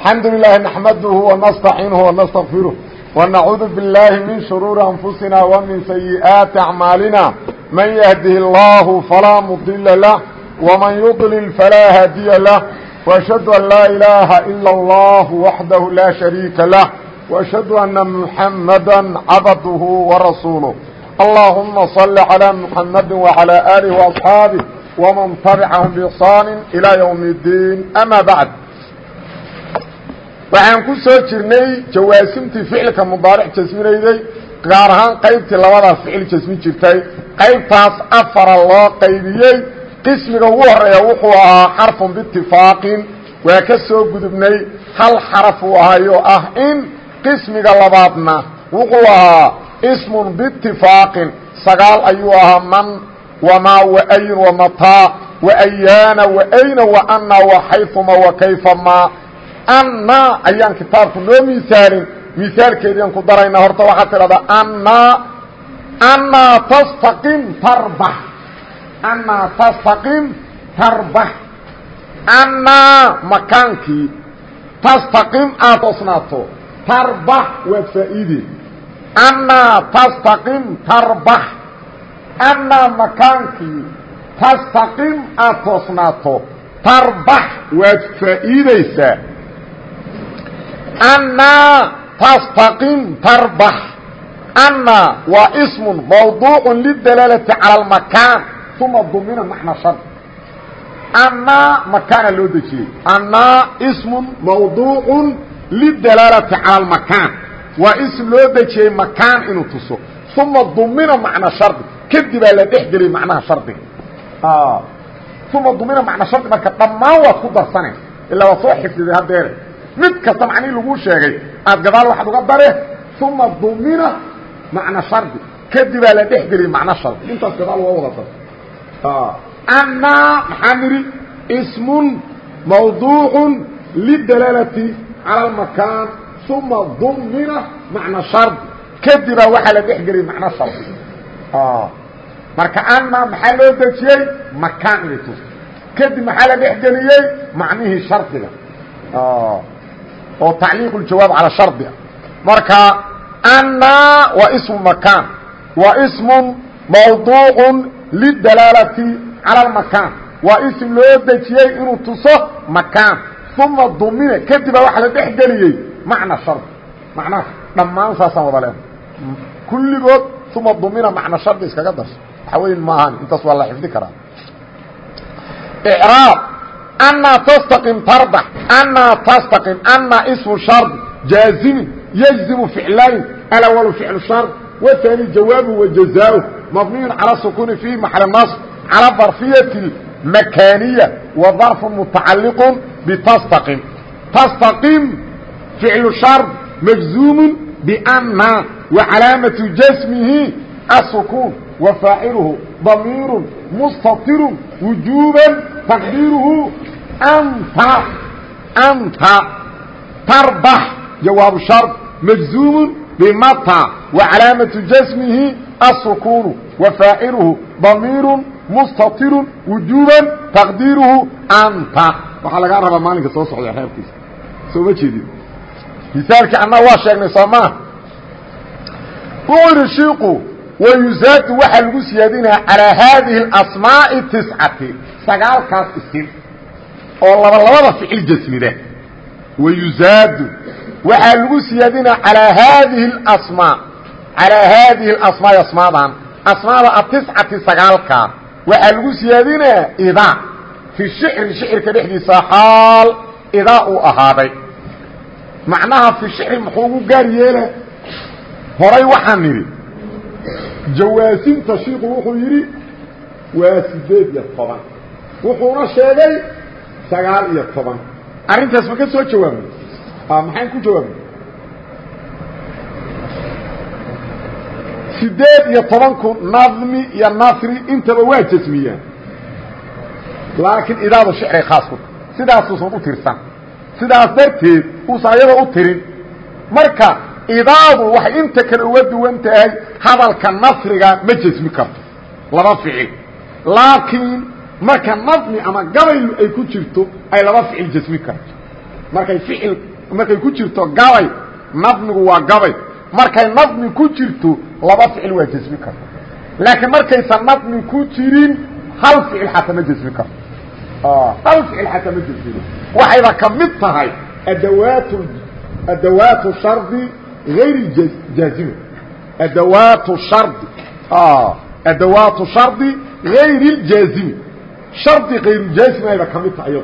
الحمد لله نحمده ونستعينه ونستغفره ونعوذ بالله من شرور أنفسنا ومن سيئات أعمالنا من يهده الله فلا مضل له ومن يضلل فلا hاadيa له وأشهد أن لا إله إلا الله وحده لا شريك له وأشهد أن محمدا عبده ورسوله اللهم صل على محمد وعلى آله وأصحابه وmaن تaبعaهم بإحsان إلى يوم الدين أما بعد waxaan ku soo jirnay jawaasimtii ficilka mudaaric jasminayday gaar ahaan qaybtii labadaas ficil jasmin jirtay. Qaybtaas afara loo qaybiyey qismiga ugu horreeya wuxuu ahaa xarfun biitifaaqin waa ka soo gudubnay hal xaraf uu ahayo ah in qismiga labaadna wuxuu ahaa ismun biitifaaqin sagaal ayuu ahaa man wamaa waayin wamataa waayaana waayna waana waxayuma wakayfama anna ayaan kitaabku noo misaalin misaalkeediian ku daraynaa horta waxaad tidhahdaa anna annaa tastaqim tarbax annaa tastaqim tarbax annaa makaankii tastaqim aad toosnaato tarbax waad faa'iide annaa tastaqim tarbax annaa makaankii tastaqim aad toosnaato tarbax waad faa'iidaysaa annaa tastaqim tarbax annaa waa ismun mawduucun lidalaalati cala almakaan uma dumina macna shar annaa makaana loo dejiyey annaa ismun mawduucun lidalaalati cala almakaan waa ism loo dejiyey makaan inuu tuso uma dumina macna shardi kadibaa la dhex geliyay macnaha shardiga uma dumina macna shardi marka dhammaan waad ku darsane ilaa waa soo xifdiday mid kasta macnihii laguu sheegay aad gadaal waxaad uga dare uma dumina macna shardi. Kadibaa la dhex geliyay macna shardi. Intaas gadaal waa wada dar annaa maxaa nidhi? Ismun mawduucun lidalaalati cala almakaan uma dumina macna shardi. Kadibaa waxaa la dhex geliyay macna shardi. Marka anna maxaa loo dejiyey? Makaan inay tusto kadib maxaa la dhex geliyey? Macnihii shardiga oo tacliiq اjawaab calى shardiga marka anna waa ismu makaan waa ismu mawduuc lidalaalati calى اmakaan waa ism loo dejiyey inuu tuso makaan uma dumine kadibaa waxa la dhex geliyey macna shardi macnaha dhammaan saasaan wada lena kulligood uma dumina macna shardi iskaga darso waxa weyn maahan intaas waa la xifdi karaa raab anaa tastaqim tarda anaa tastaqim anaa ismu shardi jaazimin yajzimu ficlayn alawalu ficlu shard waani jawaabu wajazaau mabniyun cala sukuuni fii maxali nasr calaa darfiyati makaaniya wa darfun mutacalliqun bitastaqim tastaqim ficlu shard majzuumun bianna wa calaamatu jasmihi asukuun wa faaciluhu damiirun mustatirun wujuuban تقديره أnta أnta تربح جواب شرط مجزوم بمطى وعلاaمة جسمه السكون وفاaعله ضمير مستطر وجوبا تقديره أnta waxaa lagaa rabaa maalinka soo socda reebkiisa soo ma jeedin misaalkii anaa waa sheegnay soo maa wuxuu yidhi shiiku wayuzaadu waxaa lagu siyaadinaya calىa haadihi اasmaaءi tiscati sagaalkaas isin oo laba labada ficil jasmida wayuzaadu waxaa lagu siyaadinaya alىa haadihi اasmaa calىa haadihi اasmaai asmaadan asmaada atiscati sagaalkaa waxaa lagu siyaadinaya idaa fi shicri shicirka dhexdiisa xaal idaa uu ahaaday macnaha fi shicri muxuu ugu gaar yeela horay waxaan nidhi jawaasinta shiiku wuxuu yidhi waa sideed iyo toban. Wuxuuna sheegay sagaal iyo toban. Arrintaas ma ka soo jawaabnay maxayn ku jawaabnay sideed iyo tobanku nadmi iyo nasri intaba waa jasmiyaan laakiin idaadu shicray khaas ku. Sidaasuusan u tirsan. Sidaas darteed uusan ayada u tirin. Marka idaadu waxay inta kale uga duwan tahay hadalka nasriga ma jasmi karto. Laba ficil. Laakiin marka nadmi ama gabaylu ay ku jirto ay laba ficil jasmi karto. Markay ficil markay ku jirto gabay nadmigu waa gabay. Markay nadmi ku jirto laba ficil waa jasmi karta laakiin markaysan nadmi ku jirin hal ficil xataa ma jasmi karto. Hal ficil xataa ma jasmino waxayba ka mid tahay adawaat adawaat shardi غayr jaazima adawaat shardi adawaat shardi غayr اjaazimi shardi غayrujaazimaba ka mid tahay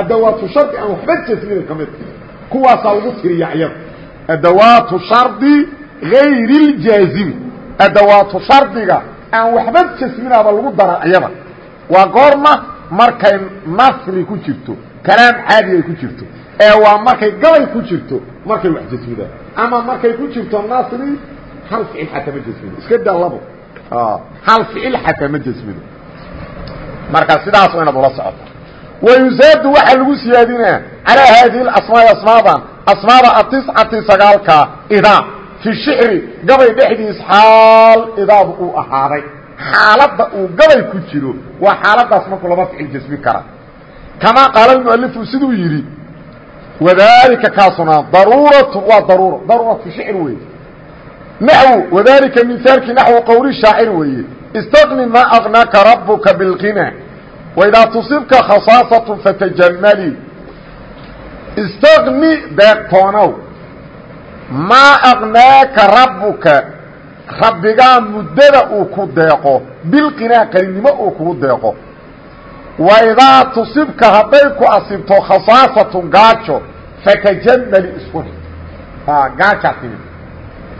adawaatu shardi aan waxba jasmina ka mid tahay kuwaasaa lagu tiriya iyada adawaatu shardi غayr اljaazimi adawaatu shardiga aan waxba jasminaaba lagu dara iyada waa goorma markay nasri ku jirto kalaam caadi ay ku jirto ee waa markay gabay ku jirto markay wax jasmidaan ama markay ku jirto nasri hal ficil xataa ma jasmido iska daa labo. Hal ficil xataa ma jasmido marka sidaas waa inaad ula socoto. Wayusaadu waxaa lagu siyaadinaa calaa haadihi asmaai asmaadan asmaada atiscati sagaalka idaa fi shicri gabay dhexdiis xaal idaadu uu ahaaday. Xaaladda uu gabay ku jiro waa xaaladaas markuu laba ficil jasmi kara. Kamaa qaala mualifu siduu yidhi wadalika kaasuna daruuratu waa daruuro daruuratu shicr weeye naxwu wadalika mihaalkii naxwu qowli shaacir weeye istaqni maa aqnaaka rabuka bilqina waidaa tusibka khasaasatu fatajamali istaqni deeqtoonow maa aqnaaka rabuka rabbigaa muddada uu ku deeqo bilqinaa qalinimo uu kugu deeqo waidaa tusibka hadday ku asibto khasaasatun gaajo fatajamali isku gaajaa timid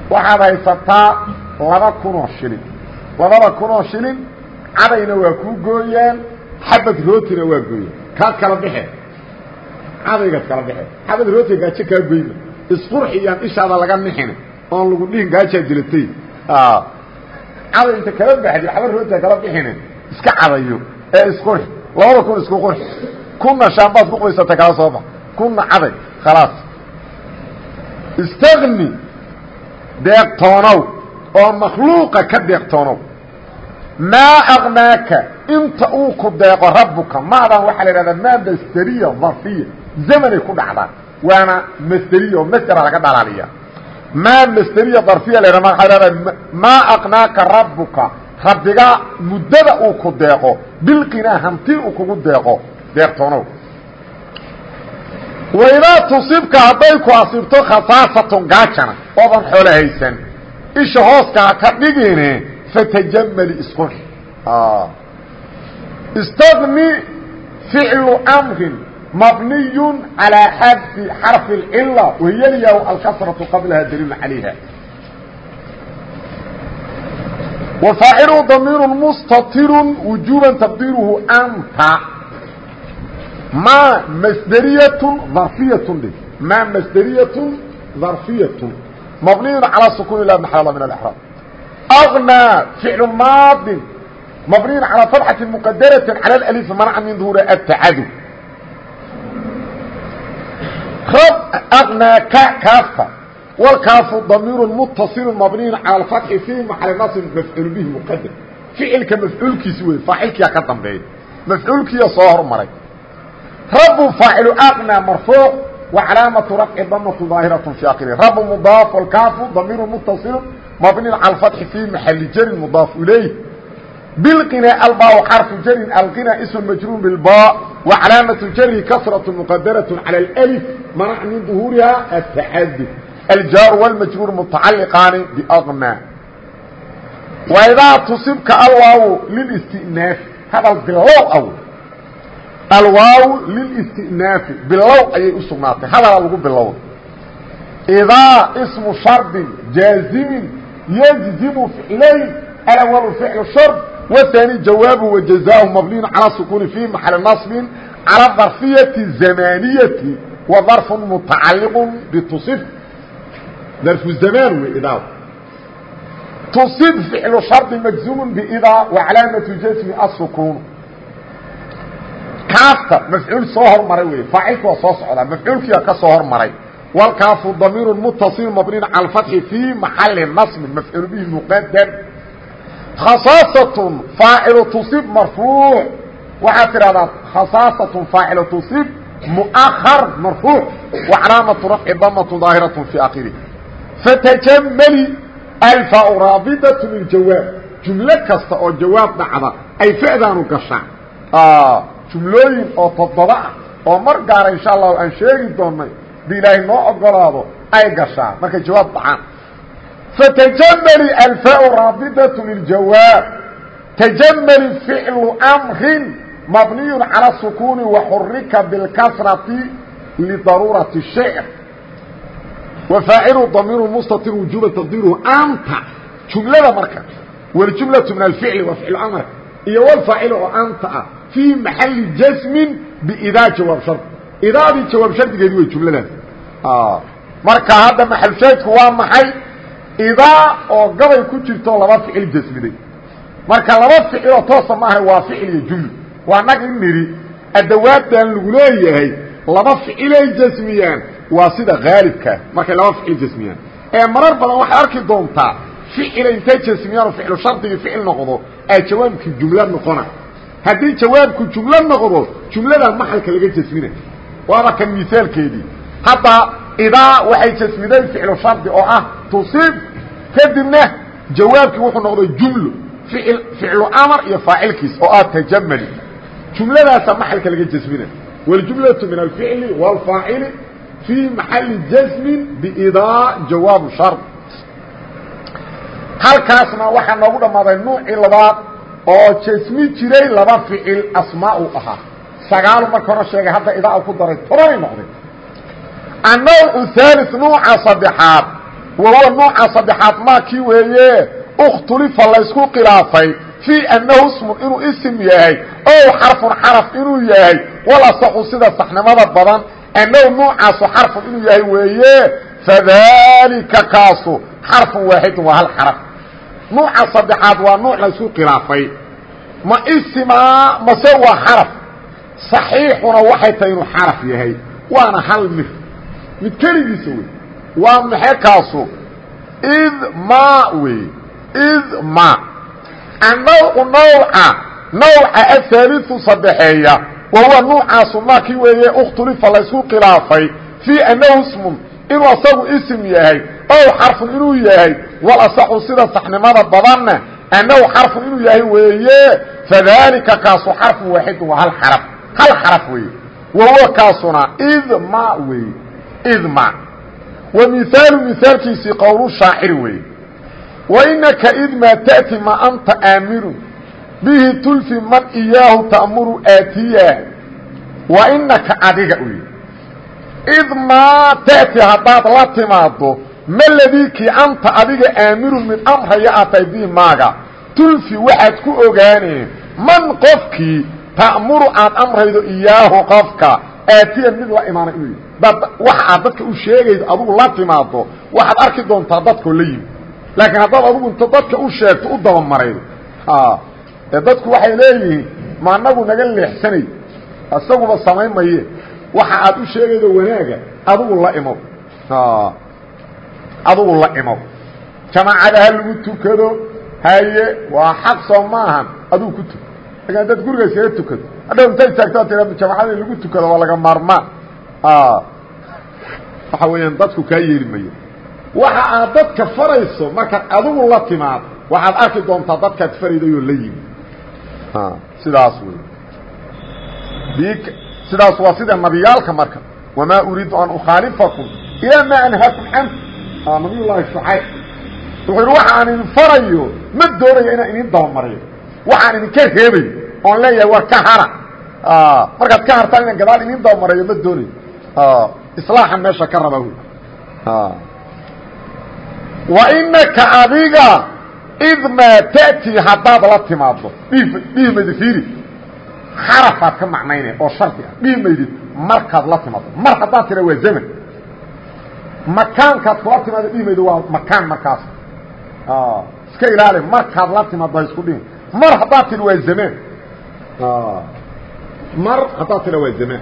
waxaad haysataa laba kunoo shilin labada kunoo shilin cadayna waa kuu gooyaan xabad rootina waa gooyaan kaad kala baxe cadaygaad kala baxe xabad rootiga gaajo kaa goyma isqurxi iyaan ishaada laga nixin oon lagu dhihin gaajaa dilatay caday inta kala baxdi xabad rootiga kala bixine iska cadayo ee isqurxi labada kun isku qurxi kunna shaambaad ku qaysata kala soo bax kunna caday khalaas. Istagni deeqtoonow oo makhluuqa ka deeqtoonow maa aqnaaka? Inta uu ku deeqo rabbuka. Maadan waxaa la idhahdaa maa masderiya darfiya zamanay ku dhacdaa. Waana masderiya oo laga dhalaaliya maa masderiya darfiya la ydhahda waxaa lahahdaa maa rabbiga muddada uu ku deeqo bilqinaa hanti uu kugu deeqo deeqtoonow waidaa tusibka hadday ku asibto khasaasatun gaajana oodan xoolo haysan isha hooskaa ka dhigine fatajamali isqurx istagni ficlu amrin mabniy calىa xadfi xarfi اcila wahiyalyaw alkasraةu qablaha daliil calayha wafaacilu damiir mustatiru wujuba taqdiiruhu anta ma masderiyat darfiyat dhig ma masderiyat darfiyat mabniy calى sukun la maxala min اlأxraab أغnىa ficlu maadin mabniy calى fatxati mqadaraةi calى اأlif manca min duhuri atacadu أغnاaka kaafta wlkaafu damiir mutaصil mabniy calى اfatxi fi maxali naصb mafcuul bihi mqadam ficilka mafcuulkiisi wey faacilkiyaa ka dambeeya mafcuulkiya soo hormaray rabu faacilu أغnى marfuuع وcalaamaةu rafci damة ظaahiraة fi akiri rabu mdaaf wlkaafu damiir mutaصil mabniy calى اfatxi fi maxali jarin mdaaf ilayh bilqina albaa xarfu jarin alqina ism majruur bilba وcalaamaة jari kasraة mqadaraة calى اlأlf manac min ظuhuuriha atacadud aljaar wاlmajruur mutacaliqaani bأغnى waidaa tusibka alwaaw lilاstinaafi hadal bilow aw alwaaw lilاstinaafi bilow ayay u sugnaatay hadalaa lagu bilowda idaa smu shardin jaazimin yجzimu ficlayn alأwl ficl shard والثاني جواب وجزاء مبني على سكون في محل نصب على ظرفية الزمانية وظرف متعلق بتصف ظرف الزمان وإضاء تصف فعل شرط مجزوم بإضاء وعلامة جسم السكون كافتا مفعول صهر مري فاعلك وصوص على مفعول كيا كصهر مري والكاف ضمير متصل مبني على الفتح في محل نصب مفعول به مقدم khasaasaة faacilu tusib marfuuc waxaad tidhahdaa khasaasaة faacilu tusib muahar marfuuc wa calaamatu rafci damatu daahiraة fi akhirih fatajamali alfau raabidaة liljawaab jumlo kasta oo jawaab dhacda ay fa'daanu gashaan jumlooyin oo toddoba ah oo mar gaara insha allahu aan sheegi doonay di ilaahay noo ogolaado ay gashaan markay jawaab dhacaan fatajamali alfau raabidaة liljawaab tajamali ficlu mrin mabniy calى الsukuni waxurika bاlkasrati lidaruurati الshicr wafaacilu damiir mustatir wujuba taqdiiruhu anta. Jumlada marka waljumlaةu min alficli waa ficlu amr iyo wlfaacil oo anta ah fii maxali jasmin bidaa jawaab shard idaadii jawaab shardigeedi wey jumladaas marka hadda maxalshaydku waa maxay? Idaa oo gabay ku jirto laba ficil jasmiday marka laba ficiloo toosa maaha waa ficil iyo jumla waa nag in nidhi adawaadan lagu leeyahay laba ficilay jasmiyaan waa sida aalibka markay laba ficil jasmiyaan ee marar badan waxay arki doontaa ficila intay jasmiyaanu ficlu shardigii ficil noqdo ee jawaabkii jumlo noqona. Haddii jawaabku jumlo noqdo jumladaa maxalka laga jasmina waaba kan misaalkeedii hadda idaa waxay jasmideen ficlu shardi oo ah tusiib kadibna jawaabkii wuxuu noqday jumlo icil ficlu amar iyo faacilkiis oo ah tajamali. Jumladaasaa maxalka laga jasmina waljumlatu min alficli wاlfaacili fii maxali jasmin bidaa jawaabu shard halkaasna waxaa noogu dhammaaday nuucii labaad oo jasmi jiray laba ficil asmaa uu ahaa sagaalu marka hore sheegay hadda idaa ku daray tobanay noqday annawcu haaliث nuuca saddexaad wa huwa nuuca saddexaad maa kii weeye اkhtulifa laysku khilaafay fii annahu ismun inuu isim yahay ow xarfun xaraf inuu yahay walasaxu sida saxnimada badan annahu nuucaasu xarfun inuu yahay weeye fadalika kaasu. Xarfun waaxidun waa hal xaraf. Nuuca saddexaad waa nuuc laysku khilaafay. Ma isimaa mase waa xaraf. Saxiixuna waxay tahay inuu xaraf yahay. Waana hal mid. Mid keligiisa wey waa maxe kaasu? Id ma wey id ma. Annawcu nawca nawca wa huwa nuucaasu maakii weeye ikhtulifa laysku khilaafay fii annahu ismun inuu asagu ism yahay ow xarfun inuu yahay walasaxu sida saxnimada badanna annahu xarfun inuu yahay weeye fadaalika kaasu xarfun waaxidun waa hal xaraf hal xaraf weeye wa huwa kaasuna idma weeye idma wa mihaalu mihaalkiisii qowlu shaacir weeye wa inaka idmaa ta'ti ma anta aamirun bihi tulfi man iyaahu ta'muru aatiya. Wa inaka adiga uy id maa ta'ti haddaad la timaaddo maladikii anta adiga aamirun mid amraya aad tahay bii maaga. Tulfi waxaad ku ogaaneen man qofkii ta'muru aad amraydo iyaahu qofka aatiyan mid la imaana inuu yidhi dad waxa aad dadka u sheegaydo adigu la timaaddo waxaad arki doontaa dadkoo la yimi laakiin haddaad adigu inta dadka u sheegto u dabamaraydo ee dadku waxay leeyihiin ma anagu naga leexsanay? Isaguba samayn maye waxa aad u sheegaydo wanaaga adugu la imow adugu la imow jamaacada ha tukado haye waa xaq soo maahan adugu ku tuko. Lakin haddaad guriga iskaga tukado hadhow inta istaagto ad tira jamaacada in lagu tukado waa laga maarmaan. Waxa weeyaan dadku kaa yeeli mayo waxa aad dadka farayso markaad adigu la timaado waxaad arki doontaa dadkaad faraydayoo la yimi sidaas wey sidaas waa sida nabiyaalka marka. Wamaa uriidu an ukhaalifakum ilaa maa anhaakum can nabiy llaahi shucayb. Wuxuu yidhi waxaan idin farayo ma doonayo inaan idin dabamariyo waxaan idinka reebayo oon leeyahay war ka hara. Markaad ka hartaan inaan gadaal idin dabamarayo ma doonayo. Islaaxa meesha ka rabaa wey wa inaka adiga id maa taأtii haddaad la timaaddo dhiihmayda fiiri xarafaad ka macnaynaya oo shardi ah dhiihmaydid markaad la timaaddo mar haddaad tira waa zaman makaankaad kula timaado dhiihmayda waa makaan markaas iska ilaali markaad la timaaddo ha isku dhihin mar haddaad tira waa zamaan mar haddaad tira waa zamaan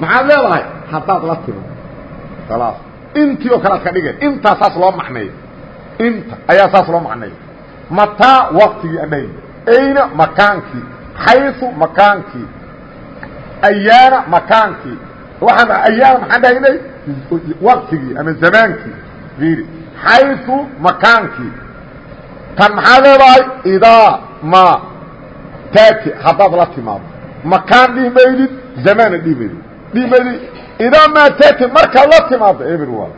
maxaad leedahay haddaad la timaado khalaas intii oo kale ad ka dhigeen intaasaas loo macneeyo inta ayaa saas loo macneeyo mataa waktigii adhayn ayna makaankii xayu makaankii ayaana makaankii waxaan ayaana maxaan dhahaynay? Waktigii ama zamaankii fiiri xayثu makaankii tan maxaa leedahay? Idaa ma taati haddaad la timaado. Makaan dhihi maydid zamaana dhihi maydid dhihi maydid idaa maa taati markaad la timaado eber waa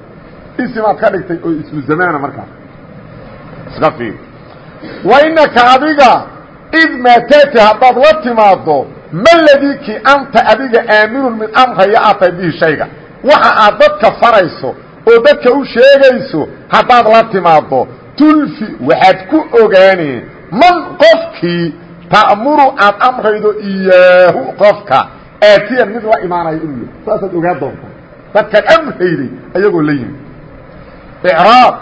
isimaad ka dhigtay oo ismu zamaana markaas iska fiiri wainaka adiga id maa taati haddaad la timaado ma ladii kii anta adiga aaminun mid amraya aad tahay bihi shayga waxa aad dadka farayso oo dadka u sheegayso haddaad la timaado tulfi waxaad ku ogaaneen man qofkii ta'muru aad amraydo iyaahu qofka aatiyan mid la imaanayo inuu yahay saasaad ogaan doontaa dadkaad amrayday ayagoo la yimi icraab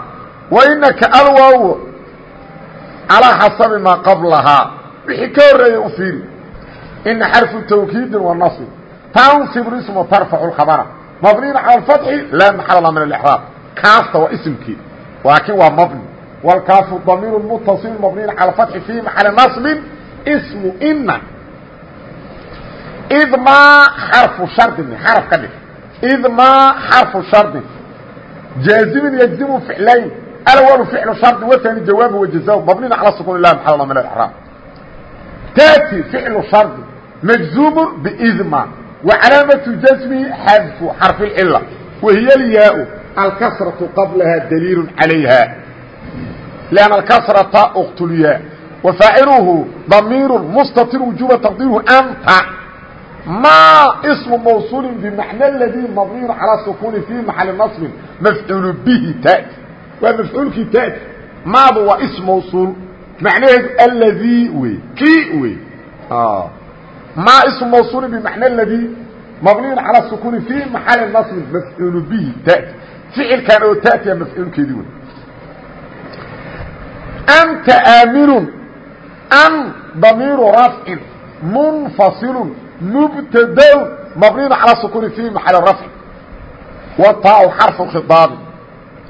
wainaka alwaaw calaa xasabi maa qablahaa wixii ka horreeyey u fiiri ina xarfu tawkiidin wa nasb tansib ismu tarfacu khabara mabniyin cala alfatxi laa maxala la min alixraab kaafta waa isimkii laakiin waa mabni wاlkaafu damiir mutaصil mabniyin cala alfatxi fii maxali naصbin ismu ina id maa xarfu shardin xaraf ka dhig id maa xarfu shardin jaazimin yجzimu ficlayn alwalu ficlu shardi watani jawaabu wajaza mabniyin cala sukun lah maxala la min alixraab taati ficlu shardi majzuum bidma وcalaamaة jasmihi xadfu xarف اcila wahiy اlyaa alkasraةu qablaha daliil عalayha لأn اkasraةa اktulyaa وفaaciluhu damiir mstatir wujuba tqdiirhu anta ma smu mawصuuli bmaعna اladii mabniy calى sukuni fii maxali naصbi mafcuul bihi tati waa mafcuulkii tad maadu waa is mawsuul. Macnaheedu alladii wey kii wey. Ah. Maa ismu mawsuulin bimacna aladii mabniyun cala sukuuni fi maxali nasbin mafcuulu bihi tad ficilkan oo taatiya mafcuulkeedii wey. Anta aaminun an damiiru rafcin munfasilun mubtadaun mabniyun cala sukuuni fi maxali rafci wa taau xarfu khiaabi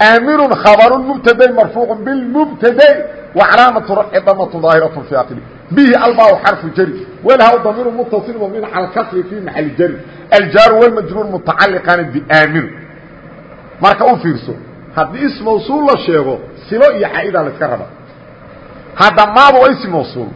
aaminun khabaru mubtaday marfuucu bilmubtaday وcalaamaةu rafci damatu ظaahiraة fi akri bihi albaa xarfu jari wlha damiir mutaصil mabniin calى kasri fii maxali jari aljaaru wاlmajruur mutacaliqaani biaamin marka u fiirso haddii is mawsuul la sheego silo iyo caa'idaa la iska raba hadda maaba waa ism mawsuul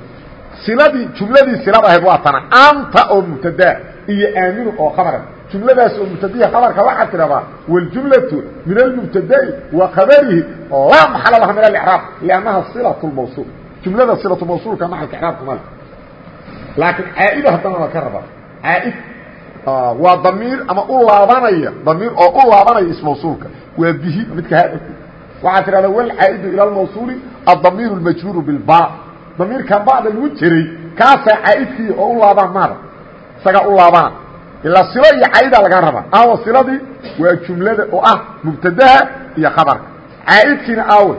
siladii jumladii silada ahayd waa tana anta oo mubtadaa iyo aaminu oo khabara jumladaas oo mubtadiha khabarka waxaa tidhahdaa wاljumlaةu min almubtada'i wa khabarihi laa maxala laha min alicraab liannaha silaة اmawsuul jumlada silaة mawsuulka maxalka icraabka male laakiin caa'ida haddana waa ka rabaa caa'id waa damiir ama u laabanaya damiir oo u laabanaya ismawsuulka waa bihi midka haada waxaa tidhahdaa wlcaa'idu ilى اlmawsuuli adamiir اlmajruur bilba damiirkan bacda lagu jiray kaasaa caa'idkii oo u laabaan maada isagaa u laabana ilaa silo iyo caaida laga rabaa aawo siladii waa jumlada oo ah mubtadaha iyo khabarka. Caaidkiina aawe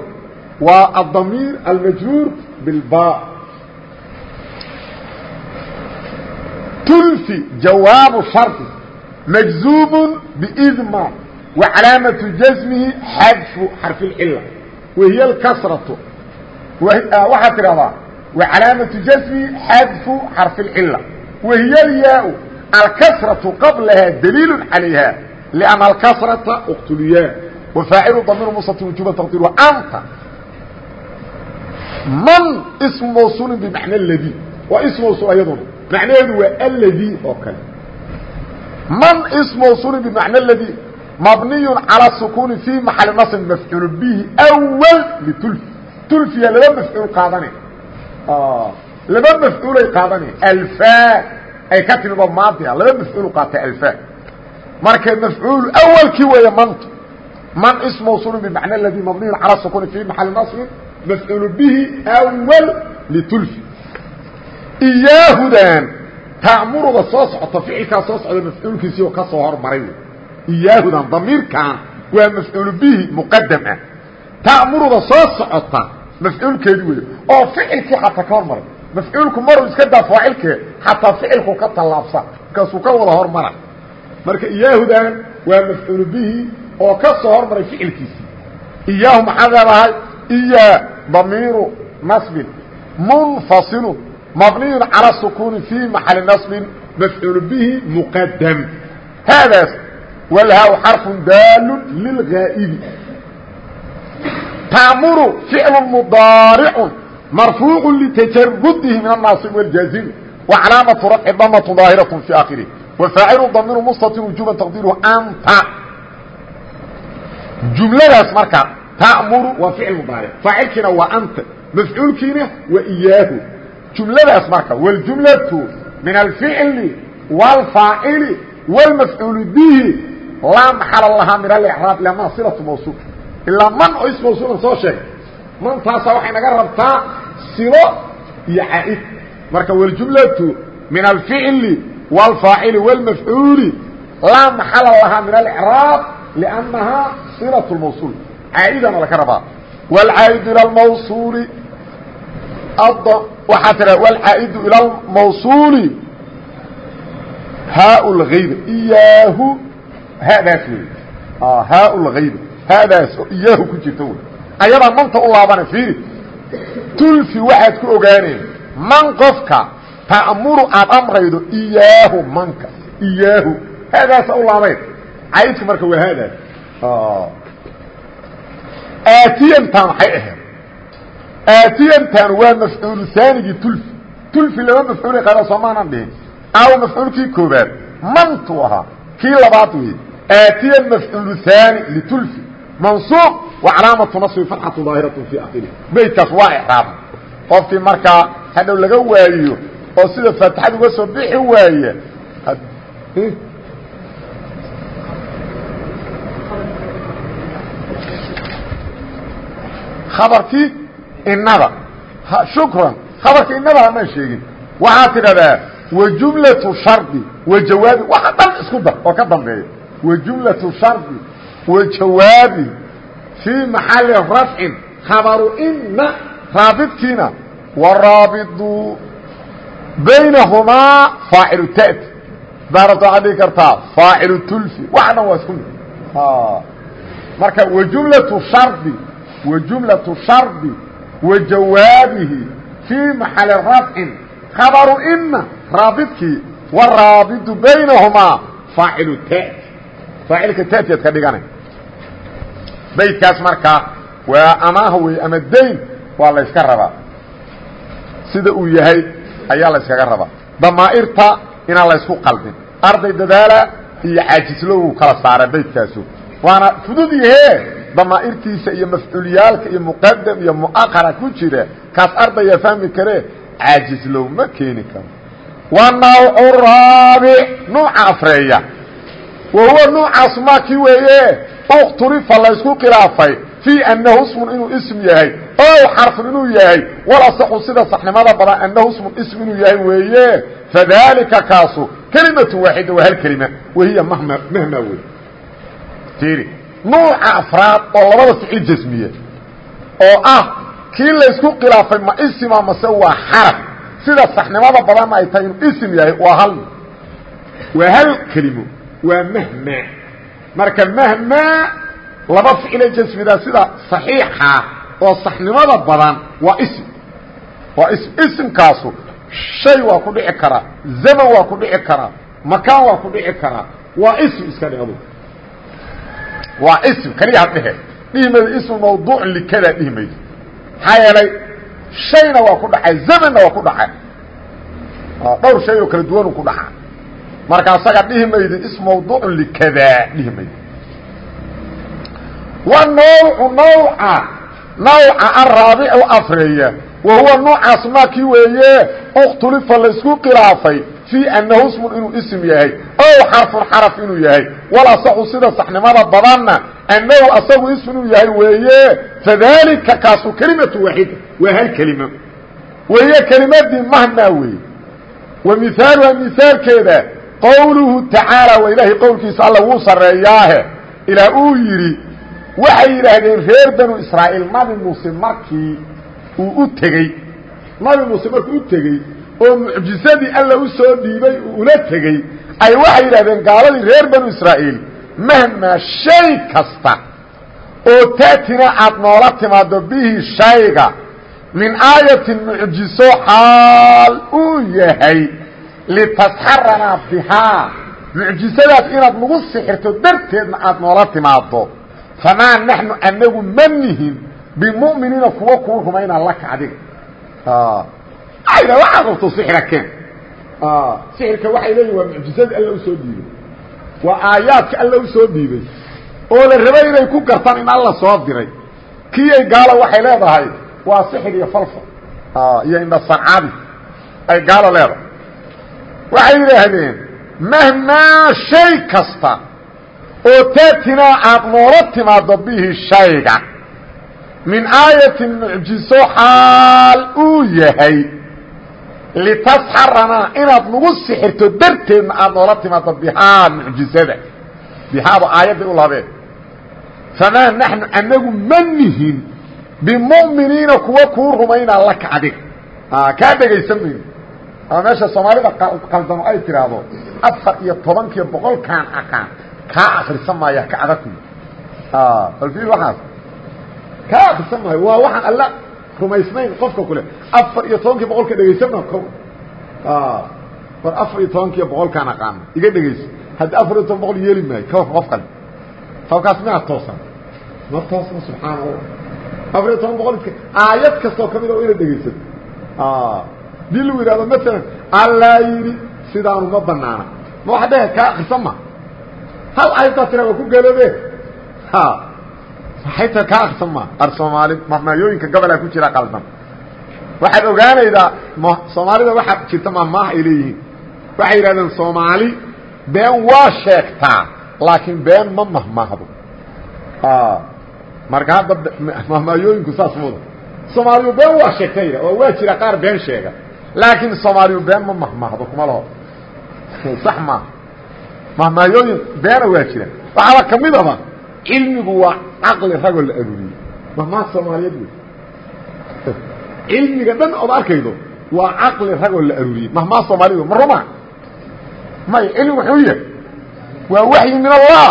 waa adamiir almajruur bilba. Tunfi jawaabu shardi majzuumu bidma wa calaamatu jasmihi xadfu xarfi اlcila wahiy alkasratu. Waxaad tidhahdaa wa calaamatu jasmihi xadfu xarfi اlcila wahiy alyaa alkasraةu qablaha daliil عalayha لأnna alkasraةa اktulyaa wafaacilu damiir musati wujuba taqdiru anta man ismu mawsuuli bimacna اladi waa ism mawsuul ayaduna macnaheedu waa aladi oo kale man ism mawsuuli bimacna اladi mabniyu calى sukuni fii maxali naصb mafcuul bihi أwal litulfi tulfiya laba mafcuul qaadane laba mafcuulay qaadane alfa ay ka timid oo maadia laba mafcuul qaatay alfa marka mafcuul awalkii weeye mantu man ism mawsuul bimacna اladi mabniyu calى sukuni fii maxali naصbi mafcuul bihi أwal litulfi iyaahudan ta'muruda soo socota ficilkaa soo socda mafcuulkiisii oo ka soo hormaray wey iyaahudan damiirkan waa mafcuul bihi muqadam ah ta'muruda soo socota mafcuulkeedi wey oo ficilkii xataa ka hormaray mafcuulku maruu iska daa faacilkee xataa ficilku ka tallaabsan markaasuu ka wada hormara marka iyaahudan waa mafcuulu bihi oo ka soo hormaray ficilkiisii. Iyaahu maxaad leedahay? Iya damiiru nasbin munfasilu mabniyun cala sukuuni fii maxali nasbin mafcuulu bihi muqadam haadaas walhaaw xarfun daalun lilgaa'ibi. Taamuru ficlu mudaaricun marfuucu litajarudihi min annaasib waljazimi wa calaamatu rafci damatu daahiraة fi akhirih wafaacilu damiru mustatir wujuban taqdiiruhu anta jumladaas marka ta'muru waa ficil mudaaric faacilkiina waa anta mafcuulkiina waa iyaahu jumladaas marka wاljumlatu min alficli wاlfaacili wاlmafcuul bihi laa maxala lahaa min alicraab lama silatu mawsuul ilaa man oo is mawsuulan soo sheegay mantaasa waxay naga rabtaa silo iyo caa'id marka wاljumlatu min alficli wاlfaacili wاlmafcuuli laa maxala lahaa min alicraab لأnnahaa silaة اmawsuul caa'idana laka rabaa wاlcaa'idu ilى اmawsuuli waxaa tira wاlcaa'idu ilى اmawsuuli haa اlغayb iyaahu hadaas wey haa اlغayb haadaas oo iyaahu ku jirta wey ayadaa manta u laabana fiiri tulfi waxaad ku ogaaneen man qofka ta'muru aad amraydo iyaahu manka iyaahu. Haadaasa u laabayn. Caydka marka waa haadaas aatiyantan maxay ahayd. Aatiyantan waa mafcuulu haanigii tulfi. Tulfi laba mafcuulay qaada soomaanan dhihin. Aw mafcuulkii koobaad mantuu ahaa kii labaad wey aatiyan mafcuulu haani litulfi mansuuq wa calaamatu nasbi fatxatu daahiratu fii akhirih beydkaas waa icraaba qofkii markaa hadhow laga waayiyo oo sida faatixada uga soo bixi waaya abarkii inada shukran. Khabarkii inada hamaan sheegin. Waxaad tidhahdaa wajumlatu shardi wajawaabi waxa dhan isku dar oo ka dambeeya. Wajumlatu shardi wajawaabi fii maxali rafcin khabaru ina raabidkiina waraabidu baynahumaa faacilu tati daarat waxaad dhigi kartaa faacilu tulfi wax dhan waa isku mid marka wajumlatu shardi wajumlatu shardi wa jawaabihi fii maxali rafcin khabaru ina raabidkii waraabidu baynahumaa faacilu tati faacilka taatiaad ka dhiganay baydkaas marka waa amaaha wey ama dayn waa layska rabaa sida uu yahay ayaa layskaga rabaa damaa'irta inaan laysku qaldin arday dadaala iyo caajislow kala saara baydkaasu. Waana fudud yahe damaa'irtiisa iyo mafcuulyaalka iyo muqadam iyo muaqara ku jira. Kaas ardaya fahmi kare caajislow ma keeni karo. Wa nawcu raabic nuuca afreeya. Wa huwa nuucaas maakii weeye ukhturifa laysku khilaafay fii annahu ismun inuu ism yahay ow xarfun inuu yahay. Walasaxu sida saxnimada badan annahu ismun ism inuu yahay weeye. Fadalika kaasu kelimatu waaxida waa hal kelima wahiya mahma wey tiri nuuca afraad oo labada ficil jasmiye oo ah kii laysku khilaafay ma isima mase waa xaraf. Sida saxnimada badanna ay tahay inuu isim yahay waa hal. Waa hal kelimo waa mahmaa marka mahmaa laba ficile jasmidaa sida صaxiixa oo saxnimada badan waa ism. Waa ism isimkaasu shay waa ku dhici karaa zaman waa ku dhici karaa makaan waa ku dhici karaa waa ism iska dhe adu. Waa ism keliya had dhehe dhihi maydo ismu mawduuc likada dhihi maydo maxaa yeelay shayna waa ku dhacay zamanna waa ku dhacay. Dhowr shay oo kala duwanu ku dhaca marka asaga dhihi maydo ism mawduuc likada dhihi maydo wa nawcu nawca nawca araabicu afreeya wa huwa noocaas maakii weeye اkhtulifa laysku khilaafay fii annahu ismun inuu ism yahay ow xarfun xaraf inuu yahay. Walasaxu sida saxnimada badanna annahu asagu ism inuu yahay weeye fadalika kaasu kelimatu waaxida waa hal kelimo weeye kelimadii mahmaa weeye. Wa mihaaluha mihaalkeeda qowluhu tacaala waa ilaahay qowlkiisa alla wuu sarreeyaahe. Ilaa uu yidhi waxay yidhaahdeen reer banu israa'iil nabi muuse markii uu u tegey nabi muuse markuu u tegey oo mucjizadii alla u soo dhiibay ula tegey ay waxay yidhahdeen gaaladii reer banu israa'iil mahmaa shay kasta oo taatina aad noola timaado bihi shayga min aayatin mucjiso xaal uu yahay litasxaranaa bihaa. Mucjisadaas inaad nagu sixirto darteedna aad noola timaado famaa naxnu anagu ma nihin bimuminiina kuwa kuu rumaynaa laka adiga. Waxaad rabto sixira keen sixirka waxay leeyihiin waa mucjizadii alla u soo dhiibay waa aayaadka alla u soo dhiibay oo la rabay inay ku gartaan in alla soo diray. Kiyay gaalo waxay leedahay waa sixir iyo falfal iyo indhasancadi ay gaalo leedahay. Waxay yidhaahdeen mahmaa shay kasta oo taatinaa aad noola timaado bihi shayga. Min aayatin mucjiso xaal uu yahay. Litasxaranaa inaad nagu sixirto darteedna aad noola timaado bihaa mucjizada bihaaba aayadday u labeen famaa naxnu anagu ma nihin bimuminiina kuwa kuu rumaynaa laka adiga kaa dhegaysan mayno ama meesha soomaalida qaldamo ay tiraahdo afar iyo tobankiiyo boqolkaan aqaan kaa akrisan maaya ka adag bal fiil waxaas kaa akrisan maayo waa waxaan alla rumaysnayn qofka kule afar iyo tobankii boqolka dhegaysan war afar iyo tobankiiyo boqolkaan aqaano iga dhegayso haddii afar iyo toban boqol yeeli maayo ka qof kale sababkaas miyaa toosan ma toosna subxaana allah afar iyo toban boqol aayad kastoo ka mid o ina dhegaysato dii lagu yidhahdo maalan allaa yidhi sidaanu ma banaana ma waxa dheh kaa akrisan ma hal ayaddaa tira waa ku galoobe waxay ta kaa akrisan ma ar soomaali mahmaayooyinka gobolaa ku jira qaldan waxaad ogaanaydaa soomaalida waxaa jirta mahmaah ay leeyihiin waxay yidhahdeen soomaali been waa sheegtaa laakiin been ma mahmaahdo marka hadda mahmaayooyinku saas muda soomaaliyu been waa sheegtayda oo waa jira qaar been sheega laakiin soomaaliyu been ma mahmaahdo kuma laho sax maaha mahmaayooyin beena waa jira waxaaba ka midaba cilmigu waa caqli ragoo la aruuriyey mahmaha soomaaliyeed wey cilmiga dhan ood arkaydo waa caqli ragoo la aruuriyey mahmaha soomaaliyed ma ruma? May cilmi wuxuu yahay waa waxyi min allah.